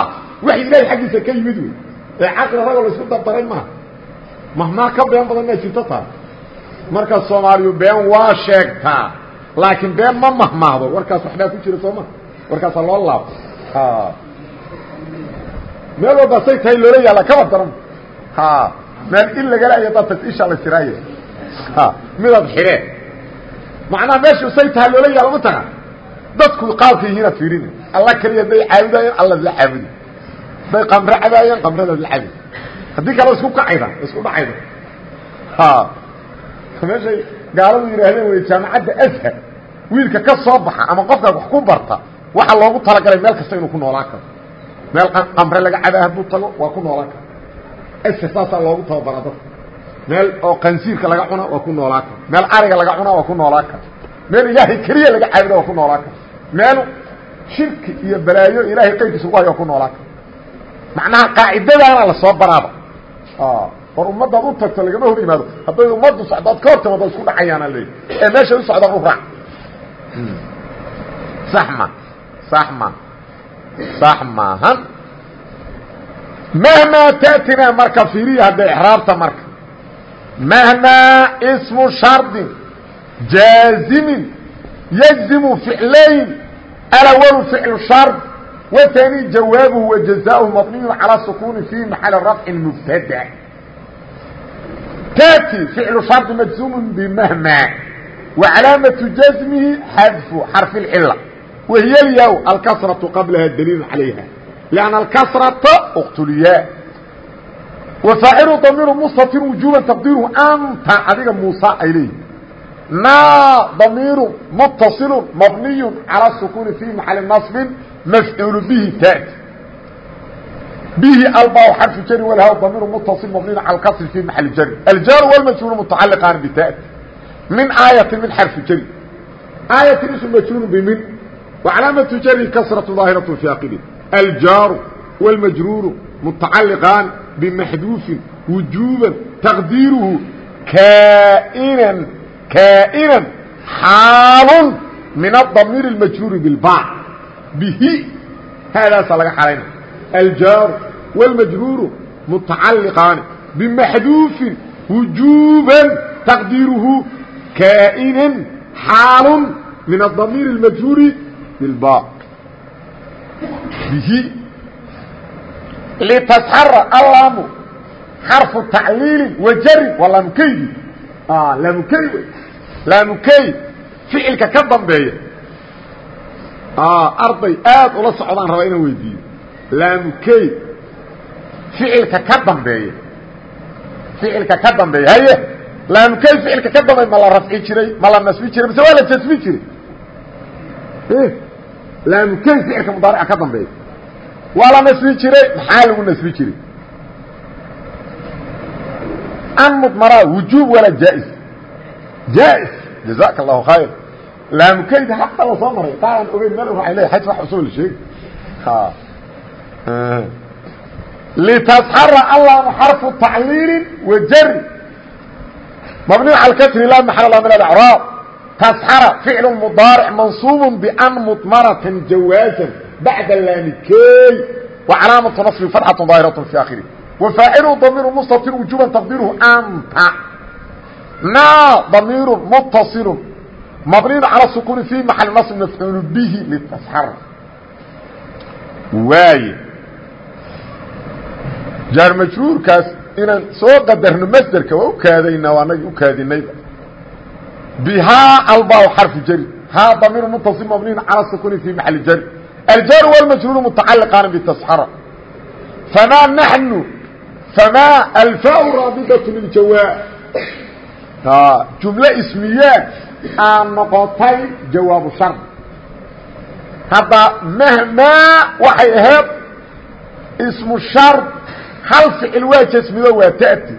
Waxyi ilaahay xaggiisa ka yimid wey. Ee caqli ragoo la isku dardaray maaha mahmaa ka been badan maa jirto taa? Marka soomaaliyu been waa sheegtaa laakiin been ma mahmaahdo warkaas waxbaa ku jira sooma warkaasaa loo laabto meel walba say tahay loola yaalla kaba daran. Meel in lagala ayo dadtas isha la siraaye. Midab xidhee macnaha meeshu say tahay loola yaalla ma taga. Dadku qaabka yihiinaad fiirina alla keliya hadday caabudaayeen alla la caabudi hadday qamre cabaayeen qamradaad la cabudi haddii kale isku kacayda isku dhacayda. Meeshay gaaladu yidhaahdeen wey jaamacadda ashar wiilka ka soo baxa ama qofkaa wax ku barta waxaa loogu talagalay meel kasta inuu ku noolaan karo. Meel qamre laga cabaa hadduu tago waa ku noolaan ashar saasaa loogu tababaraa dadka. Meel oo qansiirka laga cuna waa ku noolaan karo. Meel ariga laga cuna waa ku noolaan karo. Meel ilaahay keliya laga caabuda waa ku noolaan karo. Meel shirki iyo balaayo ilaahay qaydkiisa ugu hayo ku noolaan karo. Macnaha qaacidadaana la soo baraaba. War ummaddaad u tagto lagama hor yimaado. Hadday ummaddu socdaad ka hor timaado isku dhacayaana leey ee meeshay u socdaan u raac. Sax ma sax ma sax maahan mahmaa tatina marka fiiriya hadda ixraabta marka. Mahmaa ismu shardin jaazimin yajzimu ficlayn alawalu ficlu shard wataanii jawaabuhu wa jazaahu mabniyun calaa sukuuni fii maxali rafci mubtada. Taati ficlu shardi majzuumun bimahmaa wa calaamatu jasmihi xadfu xarfi اlcila wahiy اlyaw alkasraةu qablaha daliil calayha لأnna alkasrata اqtulyaa wafaacilu damiru mustatir wujuba taqdiiruhu anta adiga muusa ay leeyihi naa damiiru mutasilu mabniyu calى sukuni fi maxali naصbin mafcuul bihi tati bihi alba xarfu jari walha damiir mutaصil mabniy calى اkasr fi maxali jari aljar wاlmajhuul mutacaliqan bitati min aayati min xarfu jari aayati ism majhuul bimin wacalaamatu jari kasratu ظaahiraة fi aqili aljaaru wاlmajruuru mutacaliqaan bimaxduufin wujuuban taqdiiruhu kainan kaa'inan xaalun min adamiir اlmajruuri biاlba bihi haadaasaa laga xalayna aljaaru wاlmajruuru mutacaliqaani bimaxduufin wujuuban taqdiiruhu kaa'inan xaalun min adamiir اlmajhuuri bilba bihi litasxara allaamu xarfu tacliilin wajarin waa laamukeydi laamukey wey laamukey ficilka ka dambeeya arday aad ula socdaan rabaa inaan weydiiyo laamukey ficilka ka dambeeya ficilka ka dambeeya haye laamukey ficilka ka dambeeya ma la rafci jiray ma la nasbi jiray mise waa la jasmi jiray laamukey ficilka mudaarica ka dambeeya waa la nasbi jiray maxaa lagu nasbi jiray an mudmaraa wujuub walaa jaa-is jaa-is jazaaka allahu khayr laamukeyda hadda la soo maray qaalan ogeyn meel waxay leeyahay xaj wax cusub la sheegi litasxara allamu xarfu tacliilin wa jari mabniu cala kasri laa maxal lah min alacraab tasxara ficlu mudaaric mansuubu ban mudmaratan jawaazan bacda laamikeey wa calaamatu nasbi fatxatu daahiratu fi akhiri wa faacilu damiiru mustatir wujuban taqdiiruhu anta naa damiiru mutasilu mabniin cala sukuuni fii maxali nasb mafcuulu bihi litasxara. Waaye jaar majruurkaas inaan soo qadarno masderka waa ukaadaynaa waa anagi ukaadinayba kaadinayba bihaa albaa xarfu jari haa damiir muntaصib mabniy calى sukuni fi maxali jari aljar wاlmajruur mutacaliqaana btasxara famaa naxnu فmا الفاء rاaبطة للjawاab جuملo ismiyeed aa noqotay jawaabu shar hadda mhmaa waxay ahayd ismu shar hal ficil waa jasmido waa ta'ti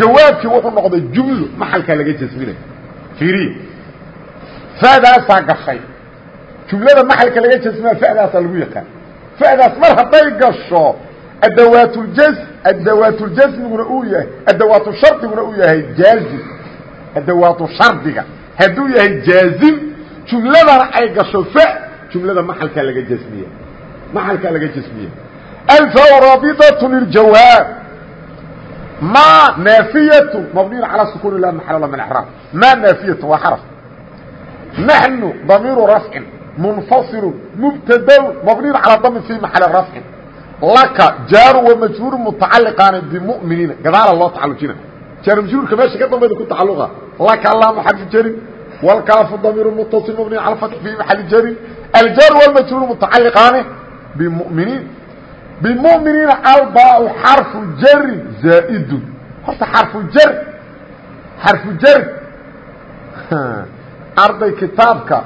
jawaabkii wuxuu noqday jumlo maxalkaa laga jasminay fiiriya fa'daasaa gashay. Jumlada maxalka laga jasminaya fa'daasaa lagu yaqaan. Fa'daas mar hadday gasho adawaat اljs adawaatu ljasmiguna uu yahay adawaatu shardiguna uu yahay jaazim. Adawaatu shardiga. Hadduu yahay jaazim jumladana ay gasho f jumlada maxalkaa laga jasmiya maxalkaa laga jasmiya alfa raabitaة liljawaab ma naafiyatu mabniyu calى sukun la maxal la min raab ma naafiyatu waa xaraf naxnu damiiru rafcin munfasilu mubtadaw mabniyu calى dami fi maxali rafcin laka jaaru wamajhuur mutacaliqaani bimuminiina gadaala loo tacalujina jaarumajhuurka meesha ka dambayda ku tacaluqa laka allaamu xarfu jarin wlkaafu damiiru mutaصil mabni cala fatx fi maxali jarin aljaaru wاlmajhuur mutacaliqaani bimuminiin bimuminiina albaau xarfu jarin zaa'idun horta xarfu jar xarfu jar arday kitaabka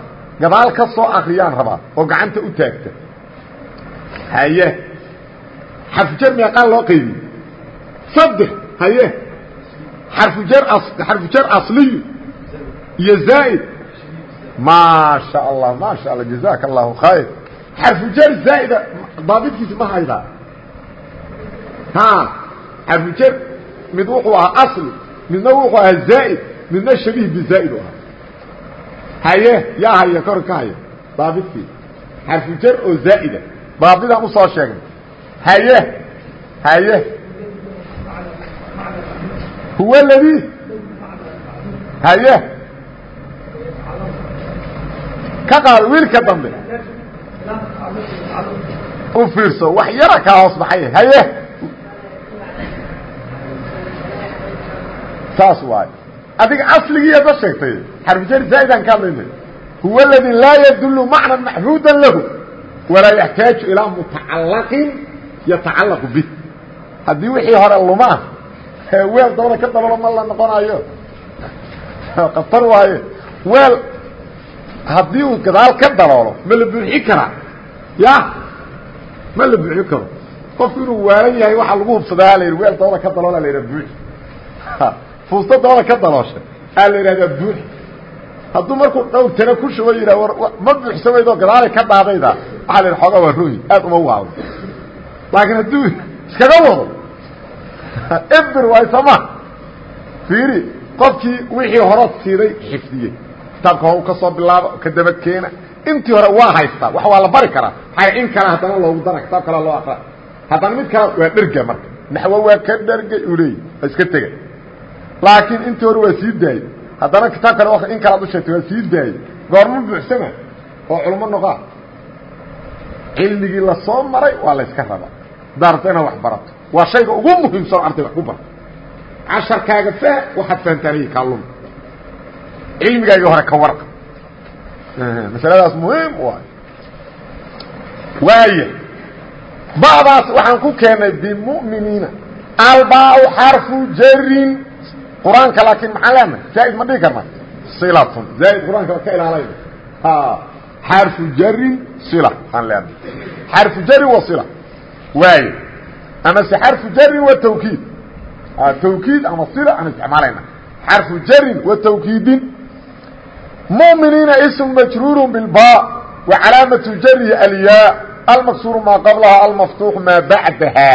gadaal ka soo akriyaan rabaa oo gacanta u taagta haye xarfujar meeqaa loo qaybiye saddex haye xarfujar xarfujar asliyu iyo zaa'id maa sha allah maa sha allah jazaaka allahu khayr xarfujar zaa'ida daabidkiisi ma haydaa ha xarfujar mid wuxuu ahaa asli midna wuxuu ahaa zaa'id midna shabiih bizaa'id u ahaa haye yaa haya kor ka haya daabidkii xarfujar oo zaa'ida daabidaan u soo sheegnay haye haye huwa ladii haye ka qaad wiilka dambe u fiirso wax yara kaa hoos baxay haye? Saas waayo adiga asligiiya da sheegtay xarfujari zaa'idaan ka hadlaynay. Huwa اladii laa yadulu macna maxfuuda lahu walaa yaxtaaju ilaa mutacalaqin yatacallaqu bih. Haddii wixii hore lumaa weel dabada ka dabalo ma la noqonayo khatar waaye. Weel haddii uu gadaal ka daboolo ma la buuxin karaa ya? Ma la buuxin karo. Qofku inuu waalan yahay waxaa lagu hubsadaa la yidhi weel dabada ka daloola la yidhaha buuxi. Fuusto dabada ka daloosha. Aa la yidhahdaa buuxi. Hadduu markuu dhowr tana ku shubo yidhah war ma buuxsamaydo gadaalay ka daadayda. Waxaa la yidhi xoogaa waa rooyi aad uma waado. Laakiin hadduu iskaga wado ebir waay sooma fiiri qofkii wixii hore siiday xifdiyey kitaabka hore u ka soo bilaaba ka daba keena. Intii hore waa haystaa wax waa la bari karaa. Aa in kale haddana loogu dara kitaab kale loo aqra haddana mid kale waa dherga marka. Naxwo waa ka dhergay u leey waa iska tegay laakiin intii hore waa sii daayey. Haddana kitaab kale in kale ad u sheegtay waa sii daayey. Goorma buuxsama oo culmo noqaa cilmigii la soo maray waa la yska rabaa. Daarto inaad wax barato. Waa shayga ugu muhiimsan arday wax ku barto casharkaaga fah waxaad fahantaanayay kaalum cilmigaagii hore ka warqa masaladaas muhiim waay waaya ba'daas waxaan ku keennay bimuminiina albaa xarfu jarin qur'aanka laakiin maxaan leenahay zaaid ma dhigi karna silatun. Zaaid qur'aanka ka ilaalayna xarfu jarin sila aan leenahay xarfu jarin wa sila. Waayo ama se xarfu jarin wa tawkiid. Tawkiid ama sila aan isticmaalayna. Xarfu jarin wa tawkiidin muminiina ism majruur bilba wa calaamatu jarihi alyaa almaksuur maa qablaha almaftuux maa bacdaha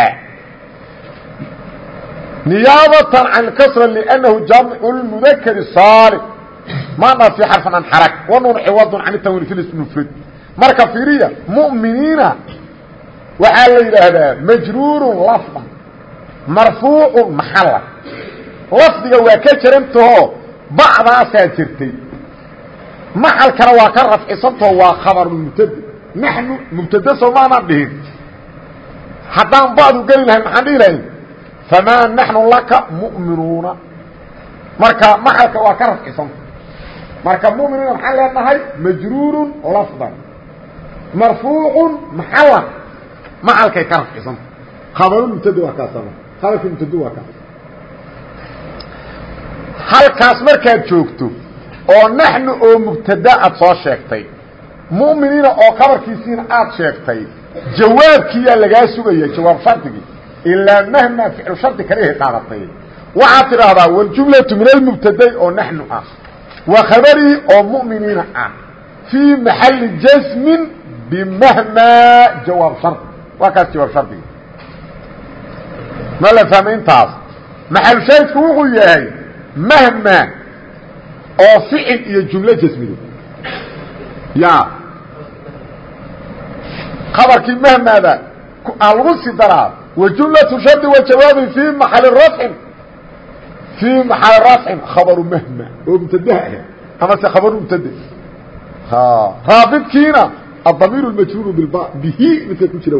niyaabatan can kasra lأnnahu jamcu lmudakri saalim mana fi xarfan an xarag wanun ciwadun can tanwiin fi ism mufrad marka fiiriya mu'miniina waxaa la yidhaahdaa majruurun lafdan marfuucun maxala lafdiga waa ka jarantaho bacdaasaa jirtay maxalkana waa ka rafcisantao waa khabaru mubtade naxnu mubtade soo maanaan dhihin. Haddaan ba'du geli lahayn maxaan dhihi lahayn? Famaa naxnu laka mu'minuuna. Marka maxalka waa ka rafcisanta marka mu'minuuna maxaan leenahay? Majruurun lafdan. Marfuucun maxalan maxalkay ka rafcisanta khabaru mubtade waa kaasama khabarka mubtade waa kaas halkaas markaad joogto oo naxnu oo mubtada aad soo sheegtay. Mu'miniina oo khabarkiisiina aad sheegtay. Jawaabkiiyaa lagaa sugaya jawaab shardigii. Ilaa mahmaa ficlu shardi kalihay qaadatay. Waxaad tidhaahdaa waljumlatu min almubtaday oo naxnu ah wa khabarihi oo mu'miniina ah. Fii maxali jasmin bimahmaa jawaab shardi. Waa kaas jawaab shardiga ma la fahmay intaas maxalushaahidku wuxuu yahay mahma oo ficil iyo jumlo jasmido ya. Kabarkii mahmaada aan lagu sii daraa wajumlaةu shardi wa jawaabi fii maxali rafcin fii maxali rafcin khabaru mahma oo mubtadaha ah. Ama se khabaru mubtade raabidkiina adamiir اmajhuur bilba bihi midka ku jira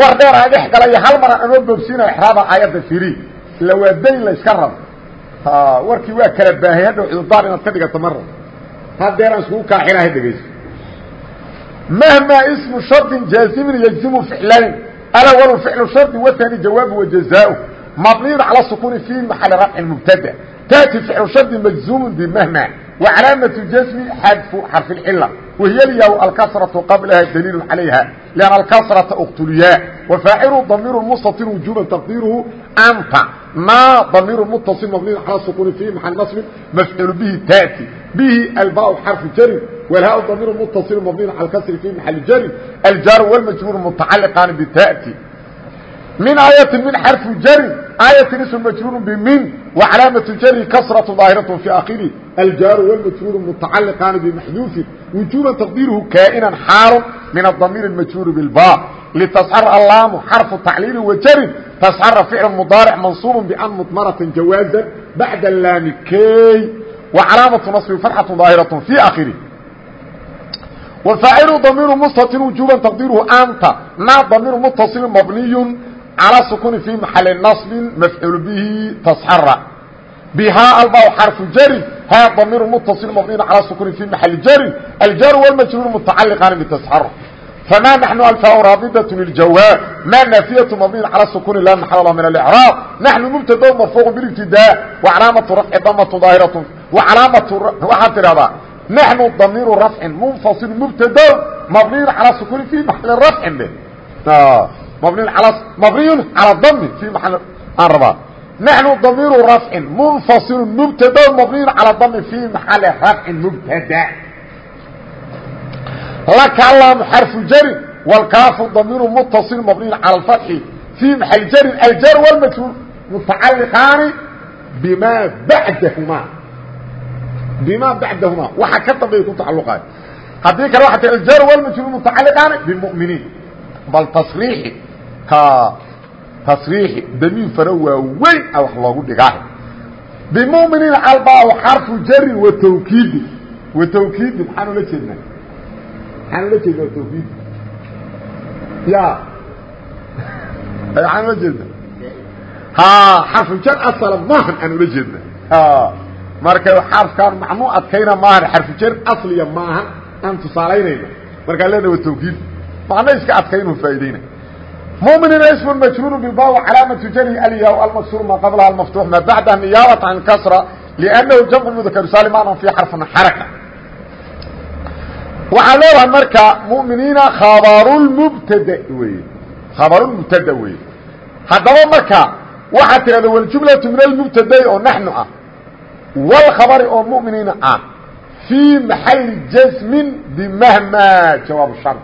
war dheer aan dhex galay hal mar anoo boobsiinaya exraaba aayadda firi. Ila waa dayn la iska rabo warkii waa kala baahay. Hadhow cudurdaar inaad ka dhigato mar rab hadeer aan iskugu kaaxilahay dhegayso. Mahma ismu shardin jaazimin yajzimu ficlayn. Alawlu ficlu shardi watani jawaabu wajazaaءu mabniyun cala sukuni fi maxali rafcin mubtada. Taأti ficlu shardi majzuumu bimahma وcalaamaة jasmi xadfu xarfi اcila wahiy lyaw alkasraةu qablaha daliil calayha لأn alkasraةa اktulyaa wafaacilu damiir mustatir wujuba taqdiiruhu anta ma damiir mutaصil mabniy calى sukuni fi maxal naصbin mafcul bihi taأti bihi alba xarfu jarin wlhaa damiir mutaصil mabniy calى kasri fi maxali jarin aljaar wاlmajruur mutacaliqaani btaأti min aayati min xarfu jarin aayati ism majruur bmin وcalaamaة jari kasraة ظaahiraة fi akhiri aljaaru wاlmajruur mutacaliqaani bmaxduufin wujuba taqdiiruhu kaa'inan xaalu min adamiir اmajruur biاlba litasxar allaamu xarfu tacliili wajarin tasxara ficl mudaaric mansuub ban mudmaraةa jawaaza bacda laami key وcalaamaةu naصbi farxaة ظaahiraة fi akhiri وفاacilu damiir mstatir wujuba taqdiiruhu anta na damiir mutaصil mabniy calى sukuni fi maxali naصbi mafcuul bihi tasxara bhaa alba xarfu jari ha damiir mutaصil mabniy calى sukuni fi maxali jari aljar wاlmajruur mutacaliqaani btasxara fma naحnu alfaa raabidaة ljawaab ma naafiyaة mabniy calى sukuni la maxal lah min اlcraab naxnu mubtado marfuuq bاbtidaa وcalaamaةu rafci damatu daahiraة alaamatu waxaad tidhahdaa naxnu damiiru rafcin munfasil mubtado mabniyu calى sukuni fi maxali rafcin be mabniy mabniyu calى dami fi maal aan rabaa naxnu damiiru rafcin munfasilu mubtado mabniyu calى dami fi maxali rafcin mubtada laka laamu xarfu jarin wاlkaafu damiiru mutaصil mabniyu calى اfatxi fi maxali jarin aljar wاlmajhuul mutacaliqaani bima bacdahuma bima bacdahuma waxa ka dambeeya ku tacaluqaay haddii kale waa ta aljar wاlmajhuul mutacaliqaani bimuminiin bal tasriixi tasriixi damiin fara waa weyn a wax loogu dhigaa xarfu jari wa tawkiidi. Wa tawkiidi maxaan ula jeednaa? Maxaan ula jeednaa tawkiid ya. Ula jeednaa? Ha xarfu jar asala maahan aan ula jeedna marka xarfkaan macnuu adkayna maahan? Xarfu jar asliya maahan. Aan tusaalaynayna markaan leena wa tawkiid macno iska adkaynuu faa'iideyna muminina ismun majruur bilba calaamatu jari alya almaksur ma qablaha almaftuux ma bacdaha niyaabata can kasra liannahu jamcu mudakar salim anan fi xarfin xaraka waxaa leedahay marka muminiina khabarulmubtada weye khabarulmubtada weye haddaba marka waxaad tidhahda waljumlatu min almubtadai oo naxnu ah wاlkhabari oo muminiina ah fii maxali jasmin bimahma jawaab shar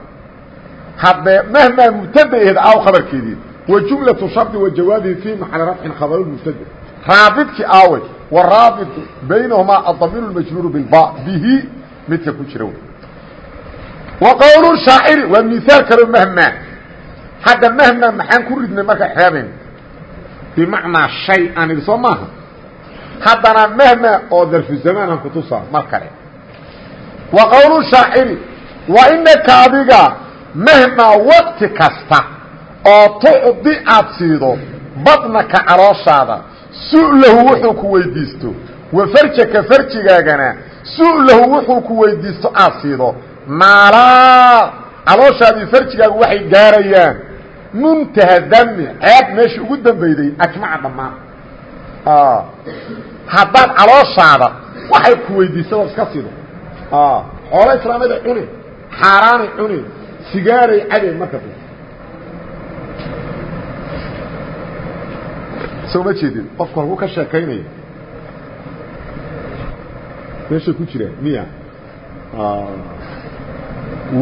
haddee mahmaa mubtadaeed aw khabarkeedii wa jumlaةu shardi wa jawaabihi fii maxali rafcin khabaru mubtada raabidkii aawey waraabitu baynahumaa adamiir اmajruur bilba bihi midka ku jira wa qowl shaaciri waa miaal kaloo mahmaa hadda mahmaa maxaan ku ridnay marka xeebayn bimacnaa shay aan idhi soo maaha haddana mahmaa oo darfu zamaan aan kutusaa mar kale wa qowl shaaciri wa inaka adiga mahmaa waqti kasta oo tucdi aad siido badnaka calooshaada su'lahu wuxuu ku weydiisto. Wa farjaka farjigaagana su'lahu wuxuu ku weydiisto aad siido. Maalaa calooshaadii farjigaagu waxay gaarayaan. Muntaha dami ceeb meesha ugu dambeyday ajmaca dhammaan. Haddaad calooshaada waxay ku weydiisado iska sido xoolo islaamada cuni xaaraanay cuni sigaaray cadeen marka soo ma jeedin qofku halkuu ka sheekaynaya meeshay ku jiraan miya.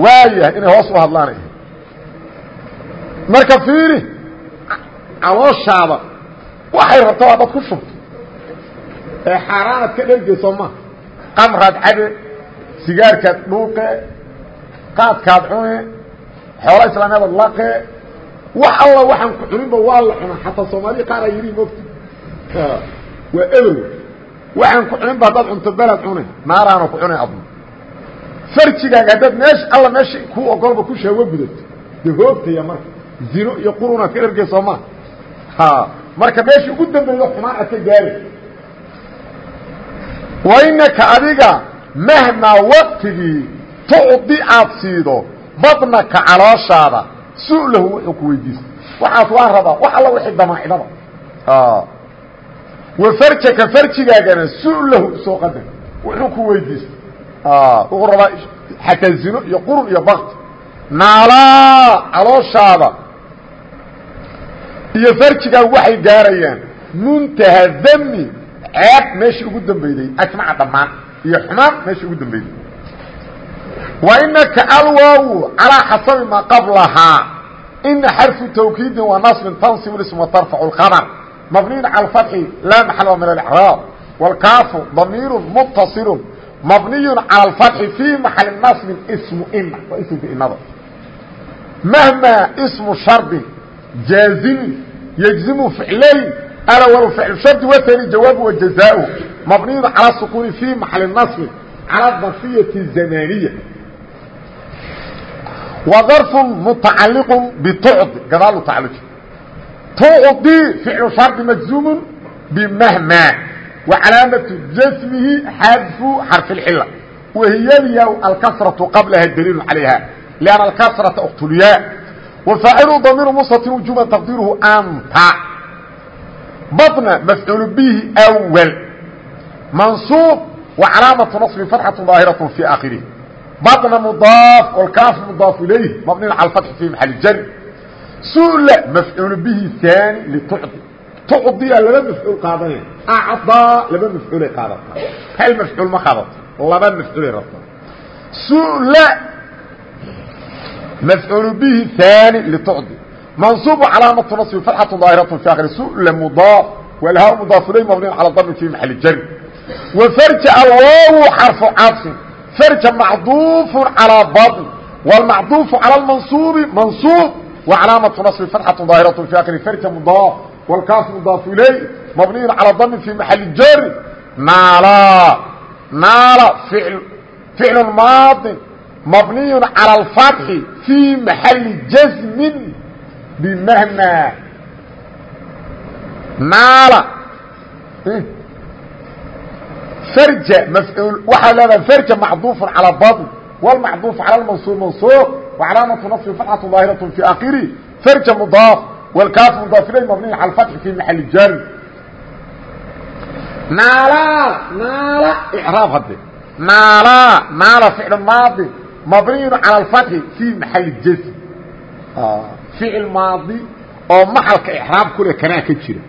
Waayahay inay hoos u hadlaan. Marka fiiri calooshaada waxay rabta waa dad ku shubto. Ee xaaraanad ka dhergeyso ma. Qamraad cabe sigaarkaad dhuuqe qaadkaad cune xoola islaamiyadaad laqe. Wax alla waxaan ku cuninba waa la cuna xataa soomaaliya qaaraa yidhi mogti waa eber waxaan ku cuninba haddaad cunto beled cune. Naaraana ku cunay adna farjigaaga haddaad meesha alla meesha ku ogolba ku shaawo gudato. Dee hoogtaya marka. Zino iyo qurunaad ka dhergey soo maa ha marka meesha ugu dambeydo xumaan aad ka gaari wainaka adiga mahmaa waqtigii tucdi aad siido badnaka calooshaada su'lahu wuxuu ku weydiista waxaas waa rabaa wax alla wixii damaacidaba wa farjaka farjigaagana su'lahu soo qadar wuxuu ku weydiista wuxuu rabaa xataa zino iyo qurun iyo bakti naalaa calooshaada. Iyo farjigaagu waxay gaarayaan muntaha dami ceeb meeshii ugu dambeyday ajmaca dhammaan iyo xumaan meeshii ugu dambeyday وإنka alwaaw عalىa xasabi ma qablahaa إna xarفu twkiidi wa naصbi tansib اsm وtarfac الkhabr mabniy calى الفaتxi laa maxal min اإعrاab wاlkaafu damiir mutaصil mabniy calى الفaتxi fي maxali naصbi smu ina waa smka inada mahmaa smu shardi jaazimi yجzimu ficlayn alwl فicl shardi wtni jawaab وjaزaaء mabniy calى الsukuni fي maxali naصbi calى ظarفiyaة الزamaniية وظرف متacaliq bتcdi gadaalu tacalji tucdi فiclu shardi majزuم bmhma وcalaamaة jasmihi xadfu xarف الcila wahiy lya alkasraةu qablaha daliil عalayha لأn alkasraةa اktulya وفaacilu damiir mstin وujuba تqdiirhu anta baطna mafcuul bihi أwl manصuub وcalaamaة نصb فaتxaة ظaahiraة في akhirih bطن مضاaف والكاaf مضاaف إليه مبني على الفتح في محل jر سuل مفعuل bه ثاني لتعضي تعضيa laba مفعuل qaadanaya أعضاa laba مفعuلay qaadata hal مفعuل ma qaadato laba مفعuلay rabta سuل مفعuل bه ثاني لتعضي منصوب علامة نصب فتحة ظاaهرة في آخر سuل مضاaف والhاء مضاaف إليه مبني على الضم في محل jر وفرج الواو حرف cطف farja macduufun calaa bain wlmacduufu cala lmansuubi mansuub wa calaamatu nasbi fatxatu daahiratun fi akri farja mudaaf walkaas mudaafu iley mabniyun calaa damin fi maxali jari naala naala ficlu maadin mabniyu calى اfatxi fii maxali jasmin bimahna naala farja mafcuul waxaa leedahay farja macduufu calى badn wاlmacduuf calى mansuub mansuuq وcalaamaةu naصbi fatxaة ظaahiraة fi akiri farja mudaaf wاlkaaf mudaaf ilay mabniyu calى اfatxi fii maxali jari naala naala raab hadde naala naala ficl maadi mabniyu calى اfatxi fii maxali jasm ficil maadi oo maxalka ixraab kule kanaa ka jira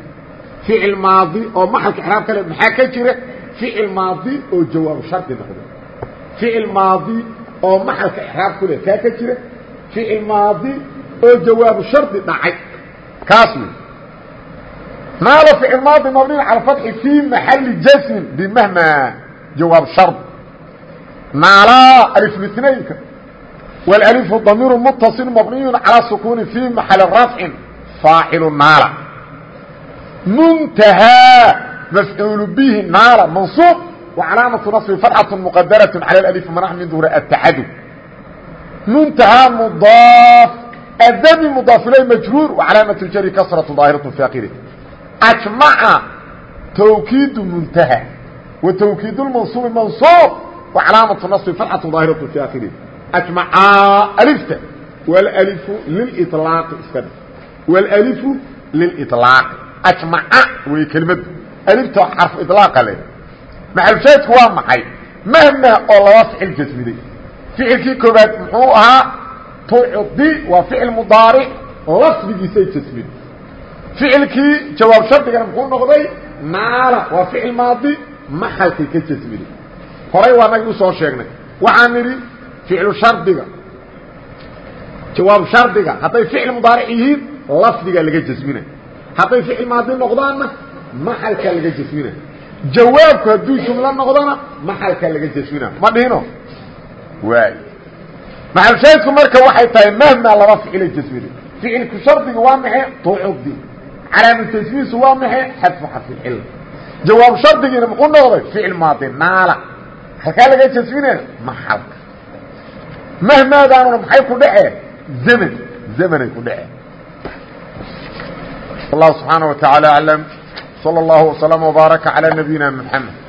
ficil maadi oo maxalka ixraab kale maxaa ka jira ficil maadi oo jawaabu shardi noqday ficil maadi oo maxalka ixraab kule kaa ka jira ficil maadi oo jawaabu shardi dhacay kaas wey naala ficil maadi mabniyu calى fatxi fii maxali jasmin bimahma jawaab shard naala aliflitnaynka wاlأlifu damiiru mutaصil mabniyu calى sukuni fii maxali rafcin faacilu naala muntahaa mafcuul bihi naala mansuub وcalaamaةu naصbi fatxaة mqadaraة calى اأlif manax min duhur atacadud muntahaa mudaaf adami mudaaf ilay majruur وcalaamaة jari kasraة daahiraة fi akiri ajmaca tawkiidu muntaha wa tawkiid اmansuubi mansuub وcalaamaةu naصbi fatxaة daahiraة fi akiri ajmacaa alifta wاlأlifu lilطlaaqi iska dhe wاlأlifu lilطlaaqi ajmaca wey kelimadu alifta xarfu iطlaaqa leh. Maxalshaydku waa maxay? Mahma oo laba ficil jasmiday ficilkii koobaad muxuu ahaa tucdi waa ficil mudaaric lafdigiisay jasmin ficilkii jawaab shardigana muxuu noqday naala waa ficil maadi maxalkay ka jasmiday horay waa nagi u soo sheegnay. Waxaan nidhi ficlu shardiga jawaab shardiga hadday ficil mudaaric yihiin lafdigaa laga jasminay. Hadday ficil maadi noqdaanna maxalkaa laga jasmina. Jawaabku hadduu jumlo noqdona maxalkaa laga jasmina. Ma dhihino? Waay. Maxalshaahidku marka waxay tahay mahmaa laba ficila jasmina ficilku shardiga waa maxay? Tucdi calaamu tajmiisu waa maxay? Xadfu xadfilcilla jawaab shardigiina muxuu noqday? Ficil maadi naala. Halkaa laga jasminaya maxalka mahmaadaanuna maxay ku dhaceen zaman. Zamanay ku dhaceen wallahu subxaana wa tacaala aclam sal اllahu wslm wbaaraka calaa nabiyina mxamed